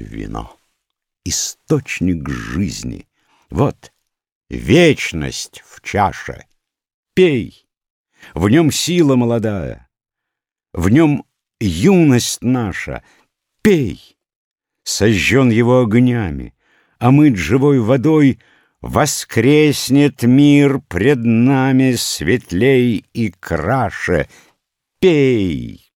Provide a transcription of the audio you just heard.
вино, источник жизни. Вот вечность в чаше. Пей, в нем сила молодая, в нем юность наша. Пей, сожжен его огнями, омыт живой водой, Воскреснет мир пред нами светлей и краше. Пей!